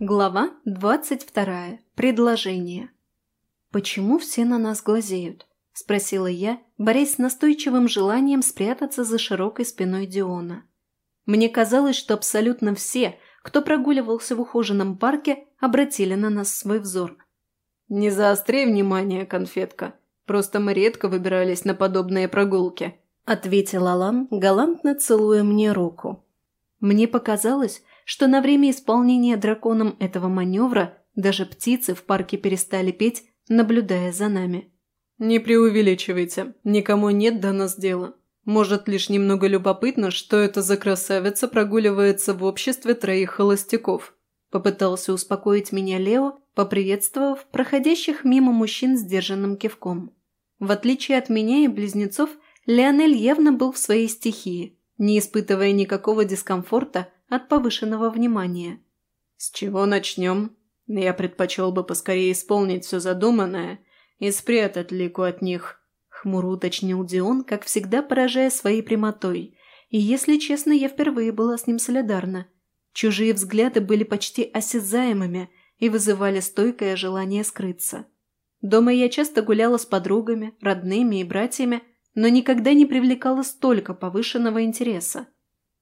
Глава двадцать вторая. Предложение. «Почему все на нас глазеют?» – спросила я, борясь с настойчивым желанием спрятаться за широкой спиной Диона. Мне казалось, что абсолютно все, кто прогуливался в ухоженном парке, обратили на нас свой взор. «Не заостри внимание, конфетка. Просто мы редко выбирались на подобные прогулки», – ответил Алан, галантно целуя мне руку. Мне показалось, что на время исполнения драконом этого маневра даже птицы в парке перестали петь, наблюдая за нами. «Не преувеличивайте, никому нет до нас дела. Может, лишь немного любопытно, что это за красавица прогуливается в обществе троих холостяков», попытался успокоить меня Лео, поприветствовав проходящих мимо мужчин сдержанным кивком. В отличие от меня и близнецов, Леонель явно был в своей стихии, не испытывая никакого дискомфорта, от повышенного внимания. «С чего начнем? Я предпочел бы поскорее исполнить все задуманное и спрятать Лику от них», — хмуро уточнил Дион, как всегда поражая своей прямотой. И, если честно, я впервые была с ним солидарна. Чужие взгляды были почти осязаемыми и вызывали стойкое желание скрыться. Дома я часто гуляла с подругами, родными и братьями, но никогда не привлекала столько повышенного интереса.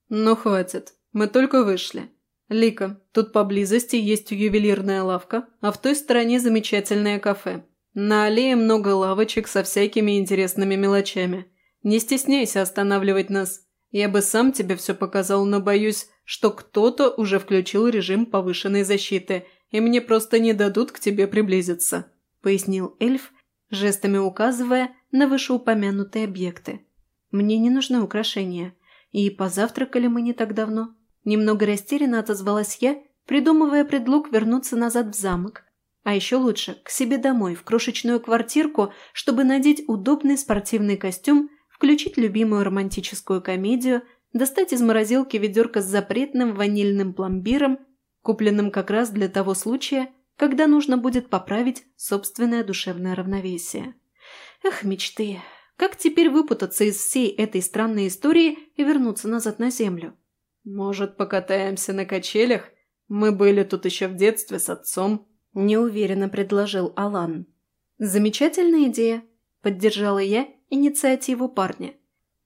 «Ну, хватит. Мы только вышли. Лика, тут поблизости есть ювелирная лавка, а в той стороне замечательное кафе. На аллее много лавочек со всякими интересными мелочами. Не стесняйся останавливать нас. Я бы сам тебе все показал, но боюсь, что кто-то уже включил режим повышенной защиты, и мне просто не дадут к тебе приблизиться», – пояснил эльф, жестами указывая на вышеупомянутые объекты. «Мне не нужны украшения, и позавтракали мы не так давно». Немного растерянно отозвалась я, придумывая предлог вернуться назад в замок. А еще лучше, к себе домой, в крошечную квартирку, чтобы надеть удобный спортивный костюм, включить любимую романтическую комедию, достать из морозилки ведерко с запретным ванильным пломбиром, купленным как раз для того случая, когда нужно будет поправить собственное душевное равновесие. Эх, мечты! Как теперь выпутаться из всей этой странной истории и вернуться назад на землю? «Может, покатаемся на качелях? Мы были тут еще в детстве с отцом», – неуверенно предложил Алан. «Замечательная идея», – поддержала я инициативу парня.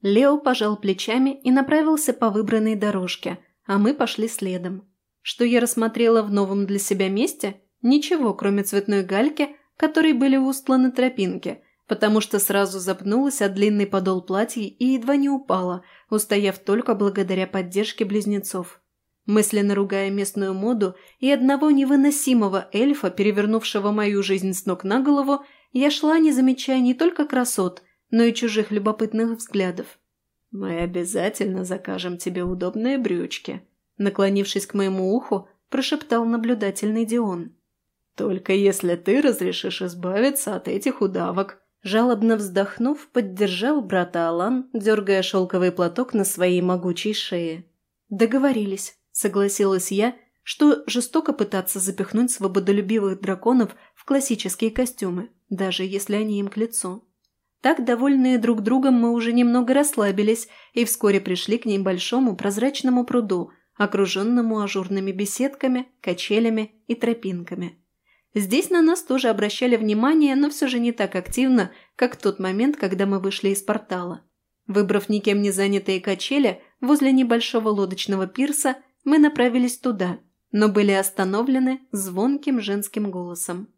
Лео пожал плечами и направился по выбранной дорожке, а мы пошли следом. Что я рассмотрела в новом для себя месте? Ничего, кроме цветной гальки, которой были устланы тропинки – потому что сразу запнулась от длинный подол платья и едва не упала, устояв только благодаря поддержке близнецов. Мысленно ругая местную моду и одного невыносимого эльфа, перевернувшего мою жизнь с ног на голову, я шла, не замечая не только красот, но и чужих любопытных взглядов. «Мы обязательно закажем тебе удобные брючки», наклонившись к моему уху, прошептал наблюдательный Дион. «Только если ты разрешишь избавиться от этих удавок», Жалобно вздохнув, поддержал брата Алан, дергая шелковый платок на своей могучей шее. «Договорились», — согласилась я, что жестоко пытаться запихнуть свободолюбивых драконов в классические костюмы, даже если они им к лицу. Так, довольные друг другом, мы уже немного расслабились и вскоре пришли к небольшому прозрачному пруду, окруженному ажурными беседками, качелями и тропинками. Здесь на нас тоже обращали внимание, но все же не так активно, как в тот момент, когда мы вышли из портала. Выбрав никем не занятые качели, возле небольшого лодочного пирса мы направились туда, но были остановлены звонким женским голосом.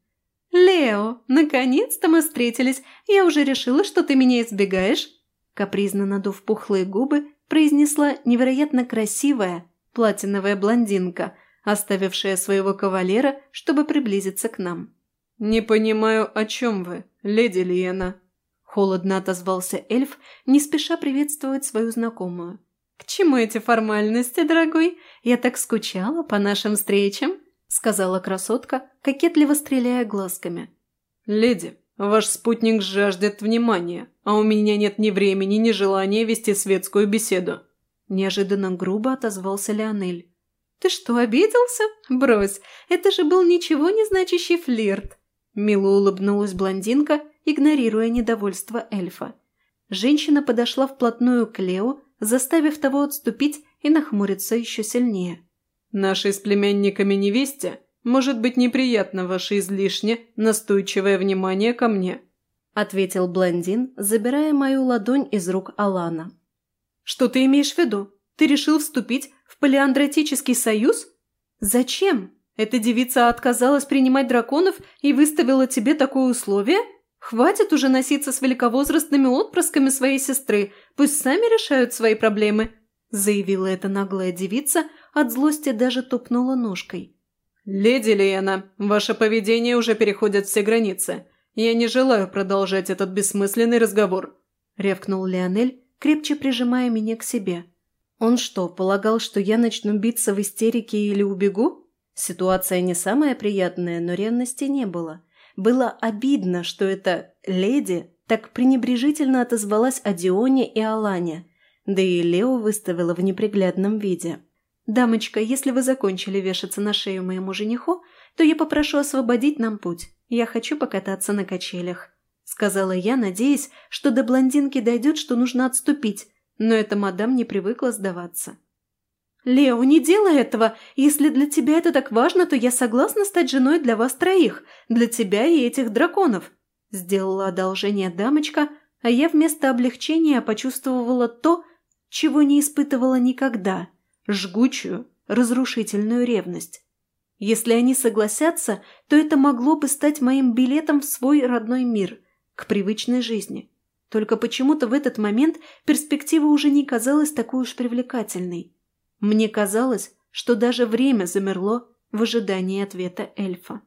«Лео, наконец-то мы встретились! Я уже решила, что ты меня избегаешь!» Капризно надув пухлые губы, произнесла невероятно красивая платиновая блондинка – оставившая своего кавалера, чтобы приблизиться к нам. «Не понимаю, о чем вы, леди Лиена?» Холодно отозвался эльф, не спеша приветствовать свою знакомую. «К чему эти формальности, дорогой? Я так скучала по нашим встречам», сказала красотка, кокетливо стреляя глазками. «Леди, ваш спутник жаждет внимания, а у меня нет ни времени, ни желания вести светскую беседу». Неожиданно грубо отозвался Леонель. «Ты что, обиделся? Брось, это же был ничего не значащий флирт!» Мило улыбнулась блондинка, игнорируя недовольство эльфа. Женщина подошла вплотную к Лео, заставив того отступить и нахмуриться еще сильнее. Нашей с племянниками невесте может быть неприятно ваше излишне настойчивое внимание ко мне», – ответил блондин, забирая мою ладонь из рук Алана. «Что ты имеешь в виду? Ты решил вступить в полиандратический союз? Зачем? Эта девица отказалась принимать драконов и выставила тебе такое условие? Хватит уже носиться с великовозрастными отпрысками своей сестры, пусть сами решают свои проблемы», – заявила эта наглая девица, от злости даже топнула ножкой. «Леди Лиена, ваше поведение уже переходит все границы. Я не желаю продолжать этот бессмысленный разговор», – рявкнул Леонель, крепче прижимая меня к себе. «Он что, полагал, что я начну биться в истерике или убегу?» Ситуация не самая приятная, но ревности не было. Было обидно, что эта леди так пренебрежительно отозвалась о Дионе и Алане, да и Лео выставила в неприглядном виде. «Дамочка, если вы закончили вешаться на шею моему жениху, то я попрошу освободить нам путь. Я хочу покататься на качелях», — сказала я, надеясь, что до блондинки дойдет, что нужно отступить, но эта мадам не привыкла сдаваться. «Лео, не делай этого! Если для тебя это так важно, то я согласна стать женой для вас троих, для тебя и этих драконов!» Сделала одолжение дамочка, а я вместо облегчения почувствовала то, чего не испытывала никогда — жгучую, разрушительную ревность. Если они согласятся, то это могло бы стать моим билетом в свой родной мир, к привычной жизни. Только почему-то в этот момент перспектива уже не казалась такой уж привлекательной. Мне казалось, что даже время замерло в ожидании ответа эльфа.